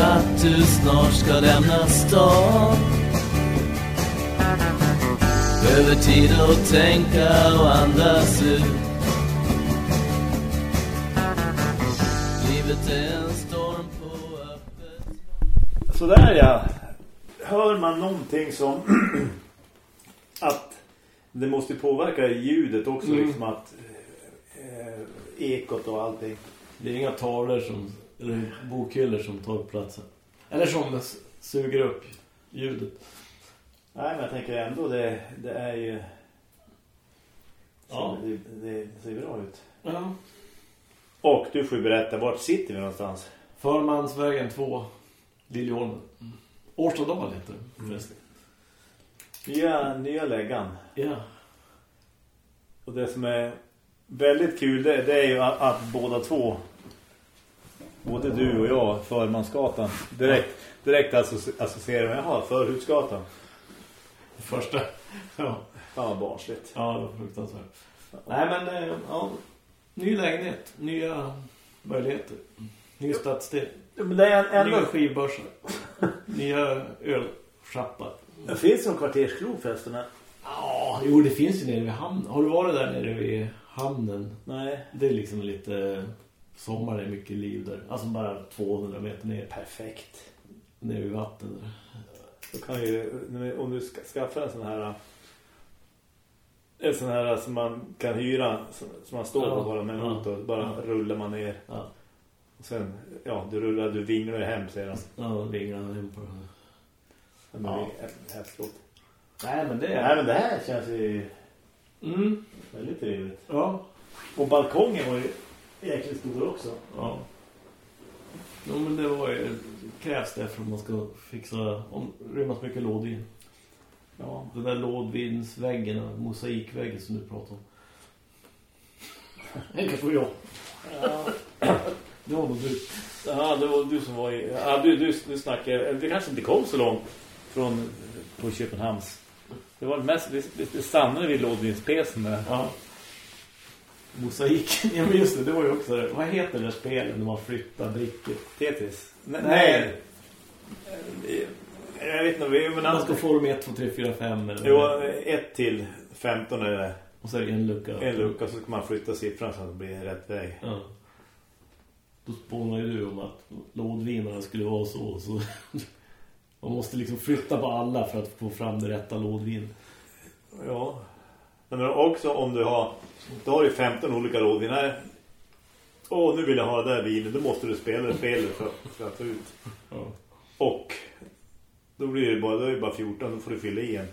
att du snart ska lämna stan Behöver tid att tänka och andas ut Livet är en storm på öppet Sådär ja. Hör man någonting som att det måste påverka ljudet också Mm. liksom att eh, ekot och allting. Det är inga tavlor som, eller bokhyllor som tar upp platsen. Eller som suger upp ljudet. Nej men jag tänker ändå det, det är ju Ja. det, det ser bra ut. Ja. Och du får ju berätta, vart sitter vi någonstans? Förmansvägen 2, Liljeholmen. Årstadal heter det förresten. Nya, nya läggan. Ja. Och det som är väldigt kul det, det är ju att, att båda två både du och jag Förmansgatan direkt, direkt associ- associerar med jaha, Förhutsgatan. Det första. Ja. Ja, barnsligt. Ja, det var fruktansvärt. Nej, men eh, ja, ny lägenhet, nya möjligheter. Ny stadsdel, Men det är nya ändå... skivbörsar, nya ölschappar. Det finns någon kvartersklov förresten. Ja, jo det finns ju nere vid hamnen. Har du varit där nere vid hamnen? Nej. Det är liksom lite... Sommar är mycket liv där. Alltså bara 200 meter ner. Perfekt. Nere vid vatten där. Då kan ju, om du ska, skaffar en sån här en sån här som man kan hyra som, man står på Ja. bara med Ja. motor, bara Ja. rullar man ner. Ja, Och sen, ja, du rullar, du vinglar hem säger de. ja ringarna hem på den. Ja. Ja. Häftigt. Nej, men det Nej men det här känns ju Mm, väldigt trevligt. ja. Och balkongen var ju jäkligt stor också. Ja. Jo, men det var ju... Krävs det för att man ska fixa... Om rymmas mycket lådvin. Ja. Den där lådvinsväggen, mosaikväggen som du pratar om. Det kanske var jag. Ja, Det var nog du. ja det var du som var i... Ja, du, du, du snackade... Det kanske inte kom så långt från på Köpenhamns. Det var mest... Det, det stannade vid lådvinspesen där. Ja. Mosaik. Ja, men just det, det var ju också... Vad heter det spelet när man flyttar brickor? Tetris? Nej. Nej. Nej. Jag vet inte, vi- men Man ska få dem 1, 2, 3, 4, 5 eller... Jo, 1 till 15 är det. Och så är det en lucka. En lucka så ska man flytta siffran så att det blir rätt väg. Ja. Då spånar ju du om att lådvinnarna skulle vara så. så man måste liksom flytta på alla för att få fram det rätta lådvin. Ja. Men också om du har... Då har du 15 olika lådvinnare. Åh, nu vill jag ha det där vinet. Då måste du spela det spelet för, för att få ut. Ja, Och då blir det bara, då är det bara 14. Då får du fylla i en.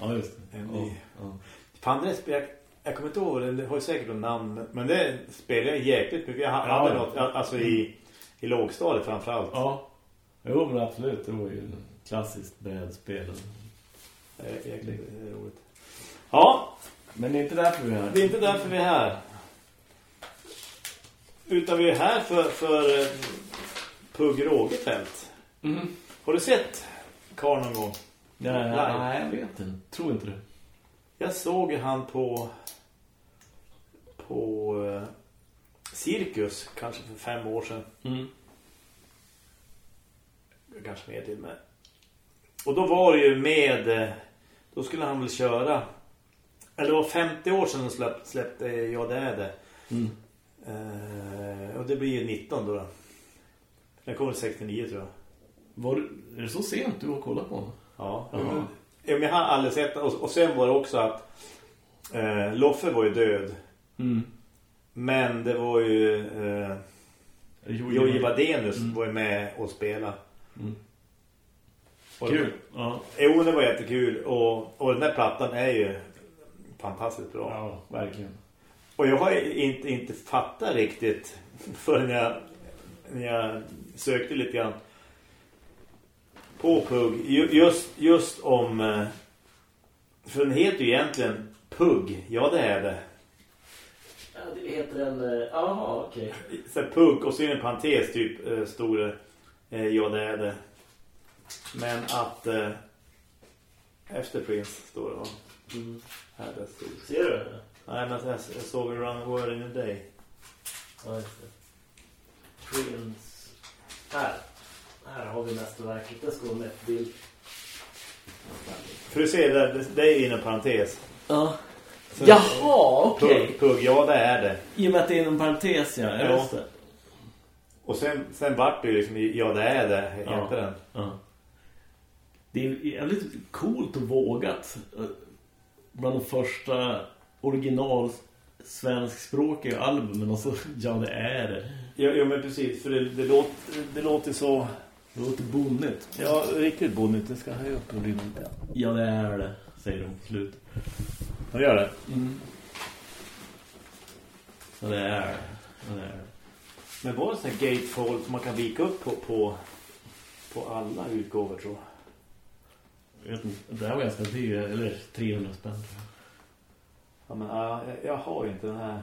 ja just det. En Ja, ny. ja. Fan, jag, jag kommer inte ihåg, det har ju säkert någon namn. Men det spelar jag jäkligt mycket. Jag hade Ja, ja. något, alltså i, i lågstadiet framförallt. ja. Jo, men absolut. Det var ju klassiskt brädspel. Det är jäkligt roligt. Ja, Men det är inte därför vi är här. det är inte därför vi är här. Utan vi är här för, för eh, Pugg Rågefält. Mm. Har du sett Karl någon gång? Nej, Live. nej, jag vet inte. Tror inte det. Jag såg han på på eh, Cirkus kanske för fem år sedan. Mm. Kanske mer till med. Och då var det ju med eh, då skulle han väl köra eller det var 50 år sedan de släpp, släppte Ja det är det. Mm. Eh, och det blir ju 19 då. då. Den kommer 69 tror jag. Var är det så sent du har kollat på honom? Ja. Ja. Men, men jag har aldrig sett det. och, och sen var det också att eh, Loffe var ju död. Mm. Men det var ju eh, Jojje Wadenius Mm. var ju med och spela. Mm. Och Kul. Ja. Jo, det var jättekul. Och, och den där plattan är ju fantastiskt bra. ja, verkligen. Och jag har inte, inte fattat riktigt förrän jag, när jag sökte lite grann på Pugg. Ju- Just, just om... eh, För den heter ju egentligen Pugg. Ja, det är det. Ja, det heter en... Jaha, okej. Så här, Pugg och så är det en parentes typ eh, stor. Eh, ja, det är det. Men att... Eh, efter Prince står det va? Mm. Här där stod. Ser du det? Nej, men jag, jag såg Run Word in a Day. Ja, just det. Prince. Här. Här har vi mästerverket. Det ska vara med bild. För du ser, det, det är inom parentes. Ja. Så- Jaha, okej. Pugg, pugg, ja det är det. I och med att det är inom parentes, ja. Ja. ja. Just det. Och sen, sen vart det ju liksom, ja det är det, heter Ja. den. Ja. Det är jävligt coolt och vågat. Bland de första original svenskspråkiga albumen. Och så, ja det är det. Ja, ja men precis, för det, det, låter, det låter så... Det låter bonnigt. Ja, riktigt bonnigt. Det ska jag höja upp och rymma lite. Ja det är det, säger de till slut. De gör det. Mm. Ja det är det. Ja, det är det. Men var det sån här gatefold som man kan vika upp på, på, på alla utgåvor tror jag? Jag vet inte, det här var ganska dyr, eller 300 spänn. Ja, men, ja, jag, har ju inte den här.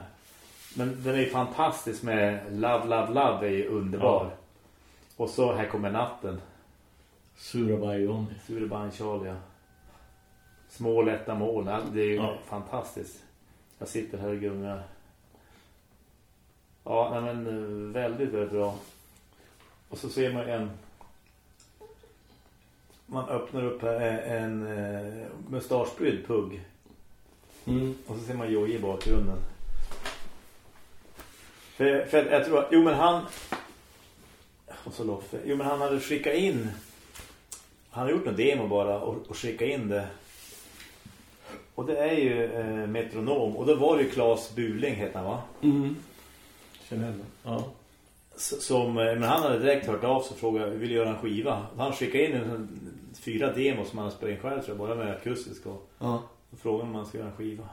Men den är ju fantastisk med Love, Love, Love är ju underbar. Ja. Och så Här kommer natten. Surabai Johnny. Sureban Charlie. ja. Små lätta mål. Det är ju Ja. fantastiskt. Jag sitter här och gungar. Ja, men eh, väldigt, väldigt bra. Och så ser man en... Man öppnar upp här en eh, mustaschbrydd pugg. Mm. Och så ser man Joji i bakgrunden. För, för jag tror att, jo men han och så Loffe, jo men han hade skickat in han har gjort en demo bara och, och skickat in det. Och det är ju eh, metronom och då var det ju Claes Buling heter han va? Mm. Känner jag Ja. Som, eh, men han hade direkt hört av sig och frågat vill du göra en skiva? Han skickade in en, fyra demos som han spelat in själv tror jag, bara med akustisk och Ja. och frågade om man ska göra en skiva.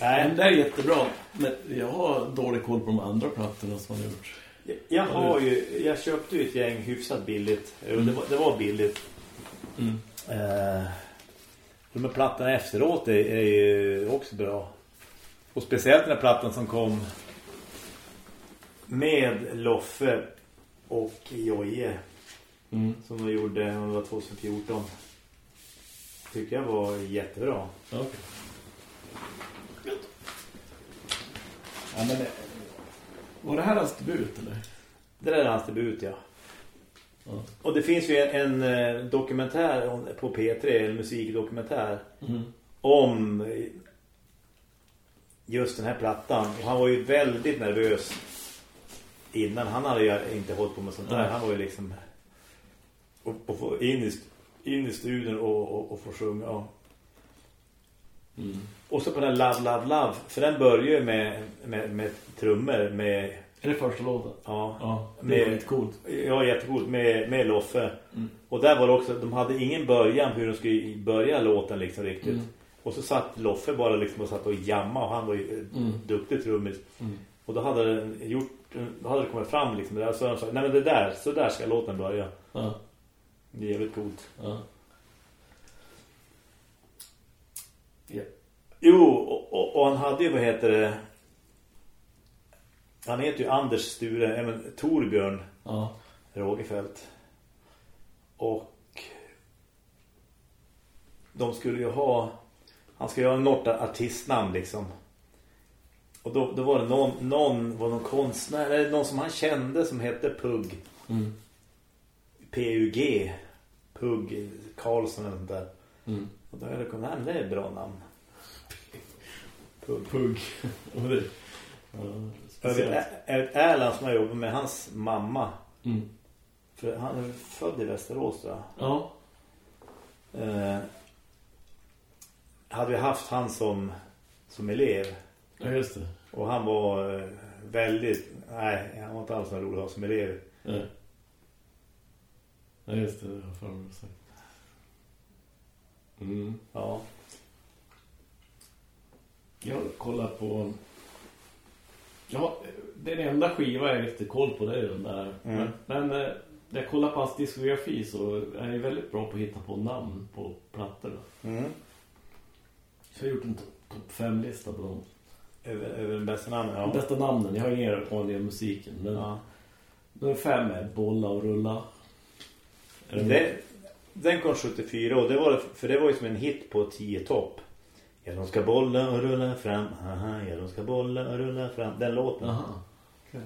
Nej, Nej, det är jättebra. Men jag har dålig koll på de andra plattorna som man har gjort. Jag- Jag har ju, jag köpte ju ett gäng hyfsat billigt. Jo, Det, var, det var billigt. Mm. Eh, de här plattorna efteråt är, är ju också bra. Och speciellt den här plattan som kom med Loffe och Joje Mm. som de gjorde det var 2014. Tycker jag var jättebra. Okej. Ja, men det... Var det här hans debut, eller? Det där är hans debut, ja. Ja. Och det finns ju en, en eh, dokumentär på P3, en musikdokumentär Mm. om eh, just den här plattan. Och han var ju väldigt nervös innan. Han hade ju inte hållit på med sånt där. Han var ju liksom och, och in i, in i studion och, och, och få sjunga. Och, Mm. och så på den Love, Love, Love. För den börjar ju med, med, med trummor med... Är det första låten? Ja, Ja, det är coolt. Ja, jättegod med, med Loffe. Mm. Och där var det också, de hade ingen början hur de skulle börja låten liksom riktigt. Mm. Och så satt Loffe bara liksom och satt och jamma och han var ju Mm. duktig trummis. Mm. Och då hade den gjort, hade det kommit fram liksom det där. Så sa, nej men det där, så där ska låten börja. Ja. Det är jävligt coolt. Ja. Ja. Jo, och, och, och han hade ju, vad heter det? Han heter ju Anders Sture, men Torbjörn Ja. Rågefält. Och de skulle ju ha han skulle ju ha något artistnamn liksom. Och då, då var det någon, någon var någon konstnär eller någon som han kände som hette Pugg. Mm. P-U-G. Pugg Karlsson eller sånt där. Mm. Och då är det, nej, men det är ett bra namn. Pugg. Pugg. Ja, Jag Erland som jag jobbar med, hans mamma. Mm. För han är född i Västerås tror jag. Ja. Eh, hade vi haft han som, som elev ja, just det. och han var eh, väldigt nej, han var inte alls rolig att ha som elev. Ja. Ja, just det. Det har farmor sagt. Mm. Ja. Jag kollar på... Ja, den enda skiva jag lite koll på det är den där. Mm. Men, men eh, när jag kollar på hans diskografi så är han väldigt bra på att hitta på namn på plattorna. Mm. Så jag har gjort en topp top fem lista på dem. Över, över den bästa namnen. De Ja. bästa namnen, jag har ingen erfarenhet av musiken. Men Ja. nummer fem är Bolla och Rulla. Det Det, den kom 74 och det var, för det var ju som en hit på 10 topp. Ja, de ska bolla och rulla fram. Haha, ja, de ska bolla och rulla fram. Den låten. Aha. Okej.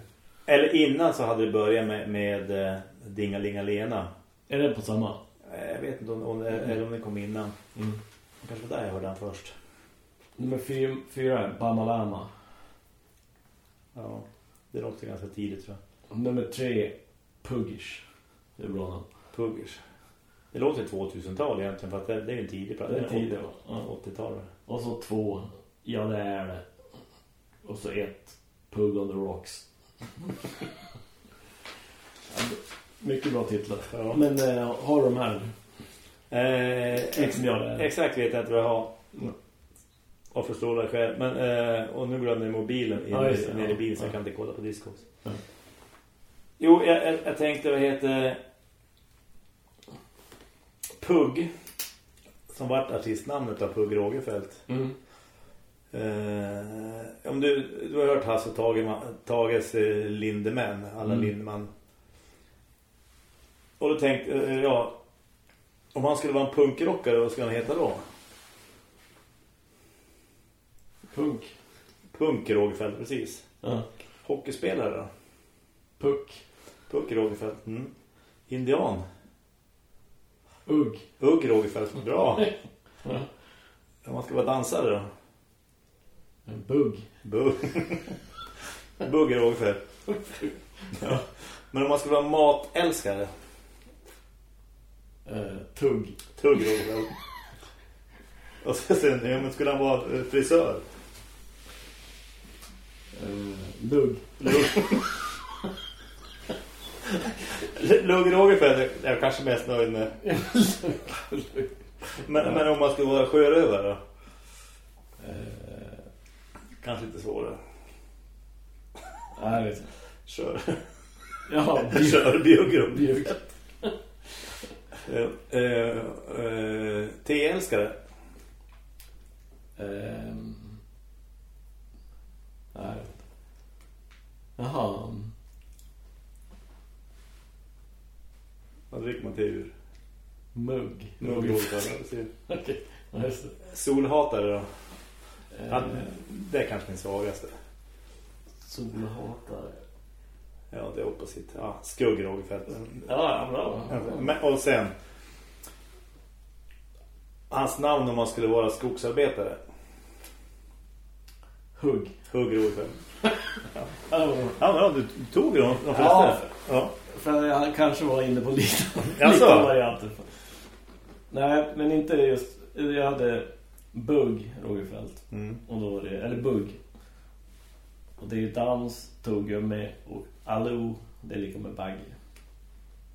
Eller innan så hade det börjat med, med uh, Dingalinga Lena. Är det på samma? Eh, jag vet inte om, om, mm. eller om det kom innan. Mm. Kanske var där jag hörde den först. Nummer fyra, fyra är Bamalama. Ja, det låter ganska tidigt tror jag. Nummer tre, Puggish. Det är bra namn. Puggish. Det låter 2000-tal egentligen för att det, det är ju en tidig plats. Det är tidig, ja. 80-tal. Och så två, ja det är det. Och så ett, Pug on the Rocks. Mycket bra titlar. Ja. Men äh, har de här? Eh, ex exakt vet jag inte vad jag har. Och förstår det själv. Men, eh, och nu glömde jag mobilen in, ja, det, ner i bilen så jag kan inte kolla på Discogs. Jo, jag, jag, jag tänkte vad heter Pugg som vart artistnamnet av Pugg Rogefeldt. Mm. Eh, om du, du har hört Hasse Tage, Tages eh, Lindemän, alla mm. Lindeman. Och då tänkte eh, ja, om han skulle vara en punkrockare, vad skulle han heta då? Punk. Punk Rogefeldt, precis. Ja. Hockeyspelare då? Puck. Puck Rogefeldt. Mm. Indian. Ugg. Ugg Rogefeldt. Bra. ja. Om man ska vara dansare då? En bugg. Bugg. bugg Rogefeldt. ja. Men om man ska vara matälskare? Uh, tugg. Tugg Rogefeldt. Och sen, ja, men skulle han vara frisör? Lugg. Lugg. Lugg Rogefeldt är jag kanske mest nöjd med. men, men om man skulle vara sjörövare då? Uh, kanske inte svårare. Nej, jag vet inte. Kör. Ja, Kör biogrum. Biogrum. uh, uh, uh, T-älskare. Um, nej. Jaha. Vad dricker man till ur? Mugg. Mugg. Okej, just det. Solhatare då? Eh, det är kanske min svagaste. Solhatare. Ja, det är opposite. Ja, skuggrogfält. Ja, bra. Men, och sen hans namn om man skulle vara skogsarbetare. Hugg. Hugg Rogfält. ja. ja, du tog de, de flesta. Ja, ja. För jag kanske var inne på lite, lite varianter. Nej, men inte just... Jag hade Bugg Rogerfeldt. Mm. Och då var det, eller Bugg. Och det är dans, tuggummi och Aloo, det är lika med bagge.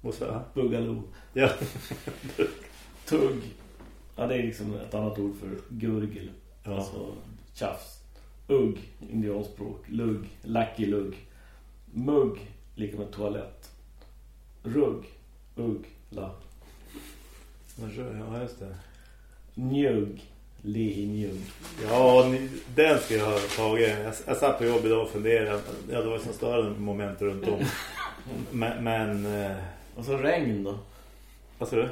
Vad sa Buggaloo. Ja. Tugg. Ja, det är liksom ett annat ord för gurgel. Ja. Alltså tjafs. Ugg, indianspråk. Lugg, lucky lugg. Mugg, lika med toalett. Rugg, ugg, la. Ja, just det. Njugg, li njugg. Ja, den ska jag ha tagit. Jag, jag satt på jobb idag och funderade. Ja, det var så större moment runt om. Men... men eh... Och så regn då? Vad sa du?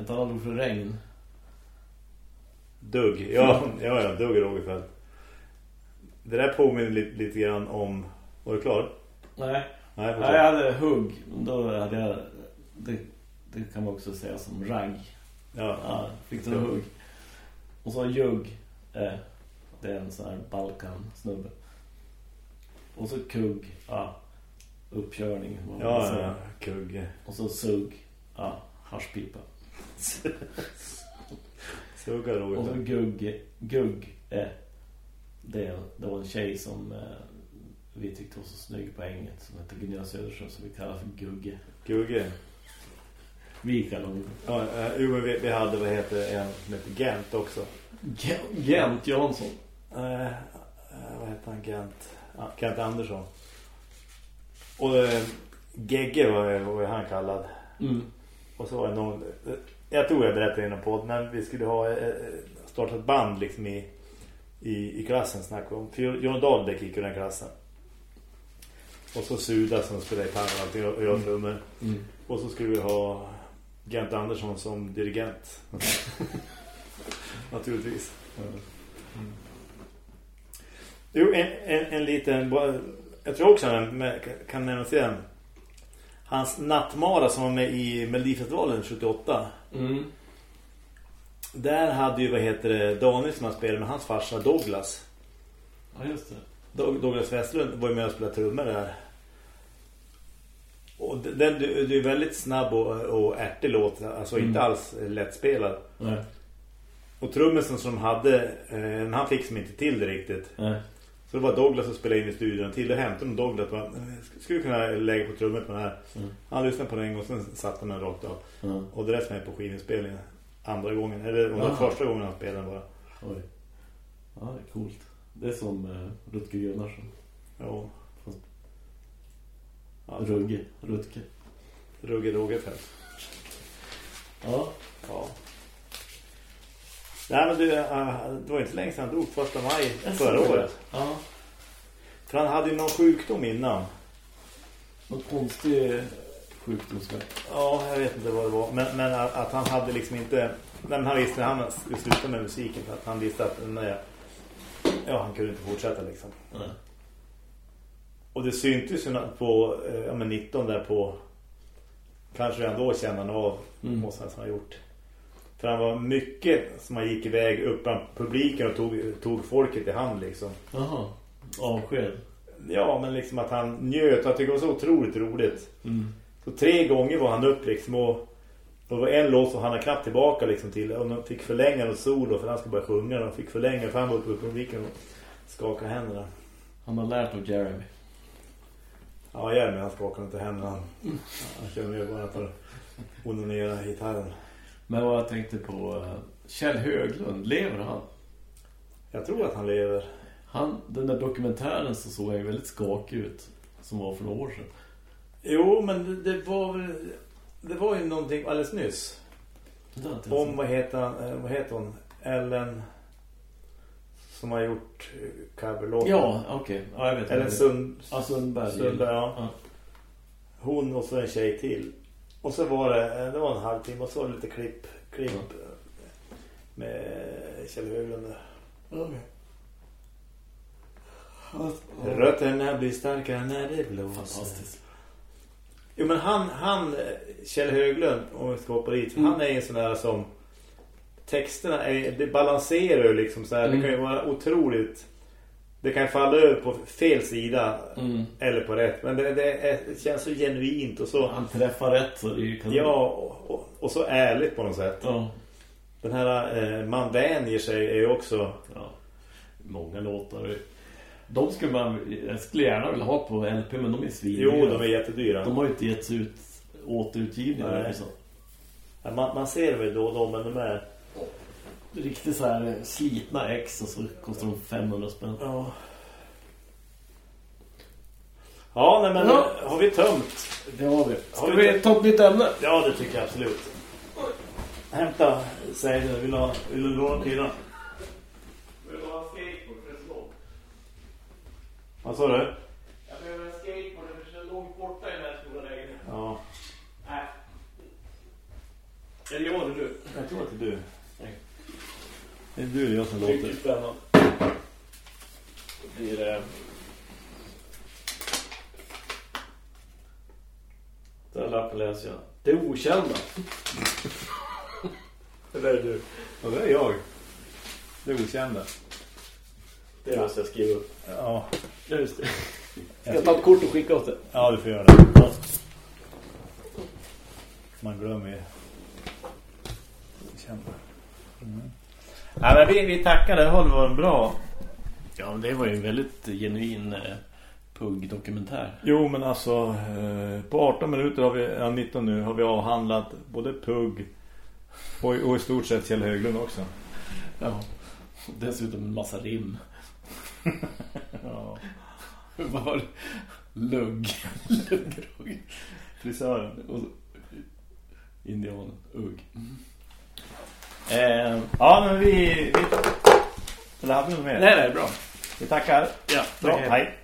Ett annat ord för regn. Dugg, ja, ja, ja Dugg Rogefeldt. Det där påminner lite, lite grann om... Var du klar? Nej. Nej, Nej jag hade hugg. Då hade jag... Det, det kan man också säga som ragg. Ja. ja fick du hugg. Och så jugg. Eh, det är en sån här Balkan-snubbe. Och så kugg. Ja. Uppkörning. Ja, ja, kugg. Och så sugg. Ja, haschpipa. Suggar. Och så gugg. Gugg. Eh, det, det var en tjej som eh, vi tyckte var så snygg på engelska som hette Gunilla Söderström som vi kallar för Gugge. Gugge. Vi kallar honom. Ja, uh, vi, vi hade vad heter en som heter Gent också. Gent Jansson. Uh, uh, vad heter han? Gent. Uh, Kent Andersson. Och uh, Gegge var, var han kallad. Mm. Och så var det någon... Jag tror jag berättade innan på men vi skulle ha startat band liksom i i, i klassen snackade om. För John Dahlbeck gick i den klassen. Och så Suda som spelar gitarr och allting och jag trummor. Mm. mm. Och så skulle vi ha Gent Andersson som dirigent. Naturligtvis. Mm. Jo, en, en, en liten... jag tror också han kan nämna sig den. Hans nattmara som var med i Melodifestivalen 78. Mm. Där hade ju, vad heter det, Daniel som han spelade med hans farsa Douglas. Ja, just det. Doug- Douglas Westlund var ju med och spelade trummor där. Och den, den det är väldigt snabb och, och ärtig låt. Alltså inte alls lättspelad. Nej. Och trummisen som de hade, eh, han fick som inte till det riktigt. Nej. Så det var Douglas som spelade in i studion till. Då hämtade de Douglas och bara, skulle kunna lägga på trummor på den här. Mm. Han lyssnade på den en gång, sen satte den rakt av. Ja. Och det resten är på skivinspelningen. Andra gången, eller om det var Jaha. första gången han spelade bara. Oj. Ja, det är coolt. Det är som eh, Rutger Gunnarsson. Ja. Ja, Rugge. Rutger. Rugge Rogefeldt. Ja. Ja. Nej men du, äh, det var inte länge sedan han dog första maj förra året. Ja. För han hade ju någon sjukdom innan. Någon konstig sjukdomsväg. Ja, jag vet inte vad det var. Men, men att, att han hade liksom inte... Nej, men han visste att han skulle sluta med musiken. För att han visste att nej, ja, han kunde inte fortsätta liksom. Nej. Och det syntes ju på eh, ja, men 19 där på... Kanske redan då kände han av Mm. vad han har gjort. För han var mycket som han gick iväg upp bland publiken och tog, tog folket i hand liksom. Jaha. Avsked. Ja, men liksom att han njöt. Jag tycker det var så otroligt roligt. Mm. Så tre gånger var han upp liksom och, det var en låt som han knappt tillbaka liksom till. Och de fick förlänga något solo för han skulle börja sjunga. De fick förlänga för han var uppe på publiken och skaka händerna. Han har lärt av Jeremy. Ja, Jeremy han skakade inte händerna. Han, kör med bara för att onanera gitarren. Men vad jag tänkte på Kjell Höglund, lever han? Jag tror att han lever. han? Den där dokumentären så såg ju väldigt skakig ut. Som var för några år sedan. Jo, men det, det var väl... Det var ju någonting alldeles nyss. Det Om, vad heter, eh, vad heter hon? Ellen... Som har gjort eh, coverlåten. Ja, okej. Ja, jag vet. Sund, Ja, Sundberg. Sundberg, ja. Ja. Hon och så en tjej till. Och så var det, det var en halvtimme och så lite klipp, klipp med Kjell Höglund där. Rötterna blir starkare när det blåser. Fantastiskt. Jo men han, han Kjell Höglund, om vi ska hoppa dit, han är en sån där som texterna är, det balanserar ju liksom så här, Mm. det kan ju vara otroligt det kan falla över på fel sida Mm. eller på rätt, men det, det, är, det känns så genuint och så Han träffar rätt så det är ju kanon. Ja, och, och, och så ärligt på något sätt. Ja. Den här eh, Man vänjer sig är ju också... ja. Många låtar. De skulle man, jag skulle gärna vilja ha på LP men de är svin. Jo, de är jättedyra. De har ju inte getts ut återutgivningar. Nej. eller så. Ja, Man, man ser väl då och då, men de är... Riktigt så här slitna ex och så kostar de 500 spänn. Ja. Ja, nej, men Ja. har vi tömt? Det har vi. Har Ska vi- vi ta ett nytt ämne? Ja, det tycker jag absolut. Hämta, säg du, vill du, ha, vill du låna? Vill du ha en skateboard för det är så långt? Vad sa du? Jag behöver en skateboard det är långt borta i den här stora lägenheten. Ja, Nej. Eller jag eller du? jag tror att det är du. Nej. Det är du eller jag som låter. Mycket spännande. Då blir det... Den lappen läser jag. Det okända. Det är du. Ja, det är jag. Det är okända. Det måste jag skriva upp. Ja, Ja, just det. Ska jag ta ett kort och skicka åt det? ja du får göra det. Man glömmer ju. Mm. Ja, men vi, vi tackar, det har varit bra. Ja, det var ju en väldigt genuin eh, pugg-dokumentär. Jo, men alltså eh, på 18 minuter har vi, ja, 19 nu, har vi avhandlat både Pugg och, och i stort sett Kjell Höglund också. Ja. Dessutom en massa rim. Ja. Vad var det? Lugg. Luggrugg. Frisören. Och så- indianen. Ugg. Eh, Ja, men vi... vi eller hade vi något mer? nej, nej, bra. Vi tackar. Ja, Bra, hej.